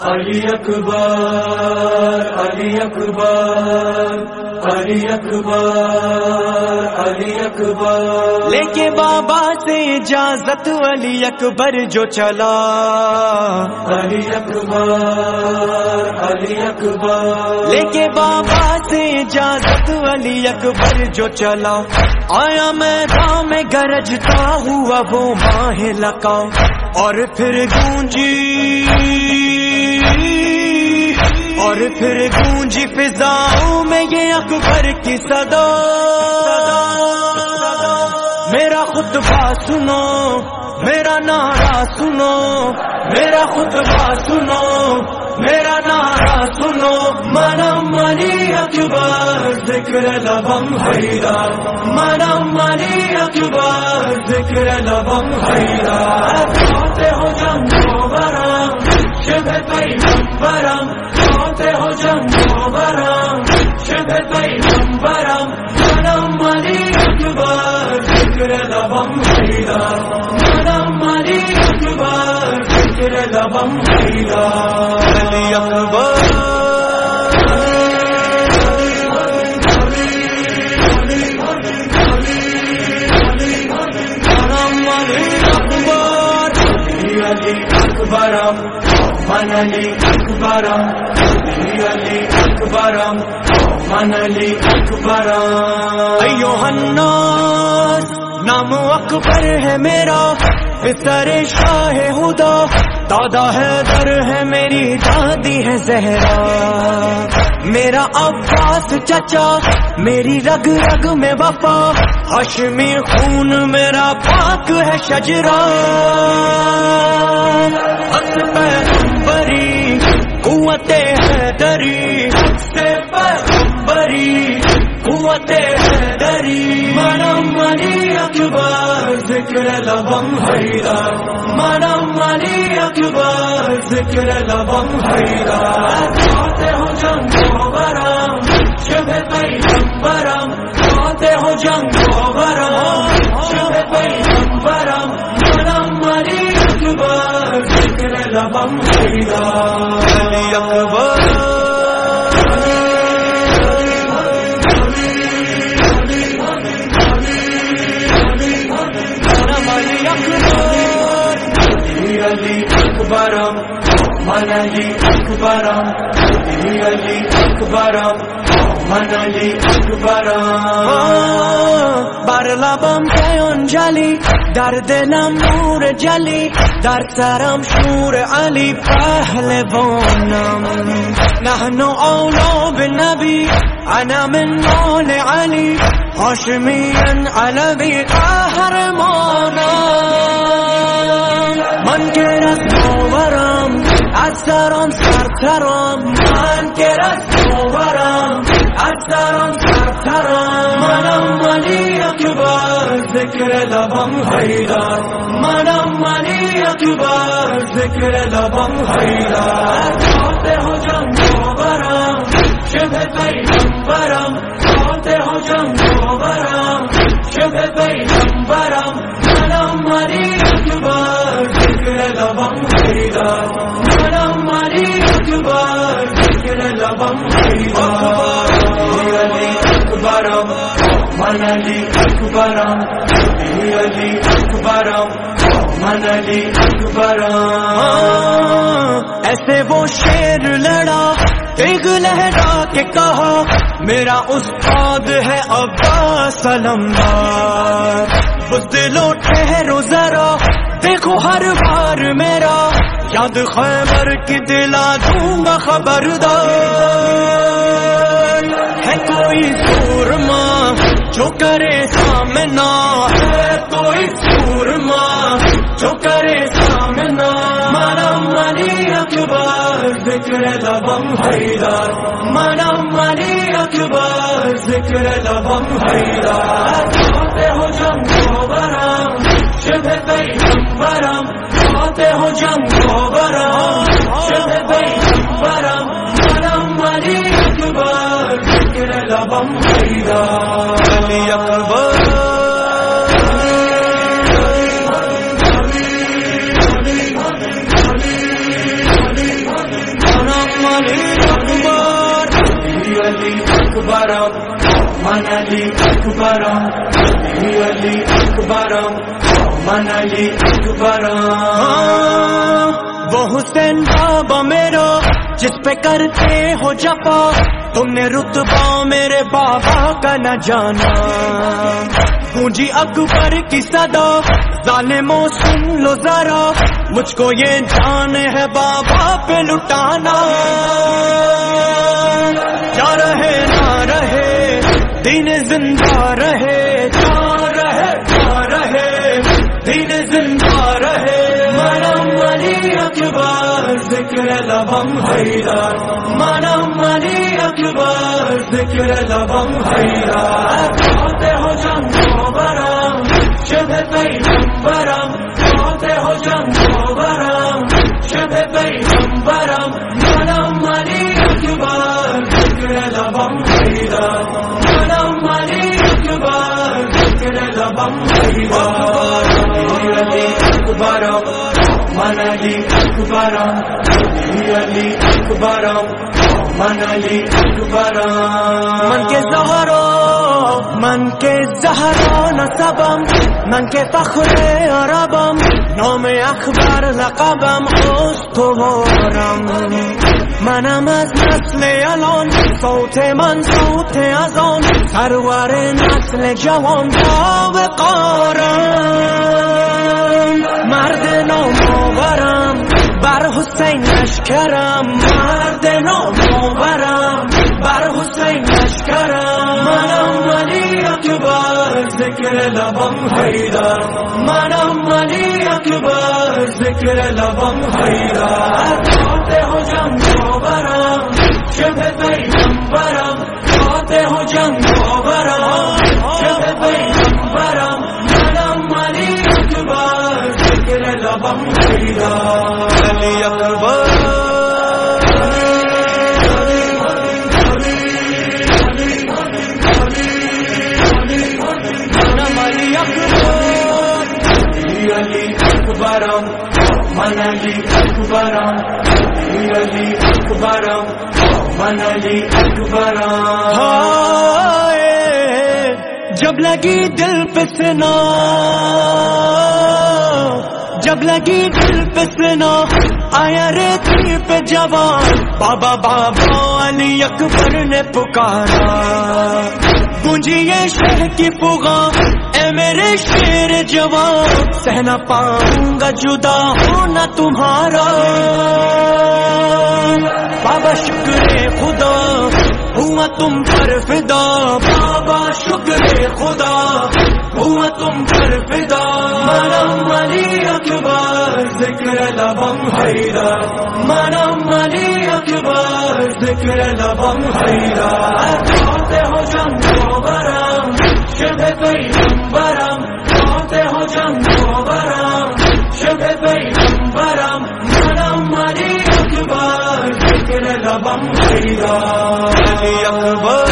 علی اکبر علی اکبر علی اکبر علی اکبر۔ لے کے بابا سے اجازت علی اکبر جو چلا۔ علی اکبر علی اکبر۔ لے کے بابا سے اجازت علی اکبر جو چلا۔ آیا میں میں گرجتا ہوا وہ ماہ لکا اور پھر گونجی۔ اور پھر گونجی فضاؤں میں یہ اکبر کی صدا. میرا خطبہ سنو، میرا نعرہ سنو، میرا خطبہ سنو، میرا نعرہ سنو. منم منی اکبر، ذکر لبم حیرا منم منی اکبر، ذکر لبم حیرا ہو جنگ علی اکبرم من علی اکبرم ایو الناس نام اکبر ہے میرا پتر شاہ ہدا. دادا ہے در ہے میری دادی ہے زہرا. میرا عباس چچا، میری رگ رگ میں وفا. ہاشمی خون میرا پاک ہے شجرا. حق پیغمبری قوت ہے دری سے پیغمبری قوت ہے دری۔ منم منی اکبر، ذکر لبم حیرا۔ منم منی اکبر، ذکر لبم حیرا۔ چاہتے ہو جنگ برام شب پیغمبرم۔ چاہتے ہو جنگ برام شب پیغمبرم۔ منم منی اکبر، ذکر لبم حیرا۔ علی اکبرم من علی اکبرم علی اکبرم من علی اکبرم بر لبم پیون جلی در دلم نور جلی در سرم شور علی پهلوانم نحن اولا بالنبی انا من مال علی هاشمین علوی قهرمانم من که رسمورم از سرم سرترم. من که رسمورم از سرم سرترم. منم ولی اکبر ذکر لبم حیدر. منم ولی اکبر ذکر لبم حیدر. چاہتے ہو جنگ برم شب پیغمبرم. چاہتے ہو حیدر علی اکبرم علی علی اکبرم من علی اکبرم ایسے وہ شیر لڑا، ایک لہرا کے کہا، میرا استاد ہے ابا سلمدار۔ دلو ٹھہرو ذرا، دیکھو ہر بار میرا۔ یاد خیبر کی دلا دوں گا خبردار۔ ہے کوئی سورما جو کرے سامنا، ہے کوئی سورما جو کرے سامنا۔ منم منی اکبر، ذکر لبم حیدر۔ منم منی اکبر، ذکر لبم حیدر۔ چاہتے ہو جنگ برام شب پیغمبرم۔ پہ ہو جنگ برم شب علی اکبر من علی اکبرم علی علی اکبرم من علی اکبرم وہ حسین بابا میرا جس پہ کرتے ہو جپا تم نے رتبہ میرے بابا کا نہ جانا۔ گونجی اکبر کی صدا، ظالموں سن لو ذرا۔ مجھ کو یہ جان ہے بابا پہ لٹانا۔ دین زندہ رہے، جا رہے جا رہے۔ دین زندہ رہے۔ منم علی اکبر، ذکر لبم حیدر۔ منم علی اکبر، ذکر لبم حیدر۔ اکبرم علی اکبرم من علی اکبرم من کے زہرو من کے زہرو نصبم، من کے فخر عربم نام اخبار لقبم استوارم منم از نسل الان، صوت من صوت از آن. سرور نسل جوان با وقارم مرد نامآورم بر حسین لشکرم. مرد نامآورم بر حسین لشکرم. منم علی اکبر، ذکر لبم حیدر. منم علی اکبر، ذکر لبم حیدر. من علی اکبرم علی اکبرم من علی اکبرم جب لگی دل پہ سنا، جب لگی دل پہ سنا، آیا ریتی پہ جوان، بابا بابا علی اکبر نے پکارا۔ گونجی یہ شہر کی پگا میرے شیر جوان سہنا پاؤں گا جدا ہونا تمہارا۔ بابا شکر خدا، ہوا تم پر فدا۔ بابا شکر خدا، ہوا تم پر فدا۔ منم علی اکبر، ذکر لبم حیرا۔ منم علی اکبر، ذکر لبم حیرا۔ ہو جنگ برم شب کوئی اکبر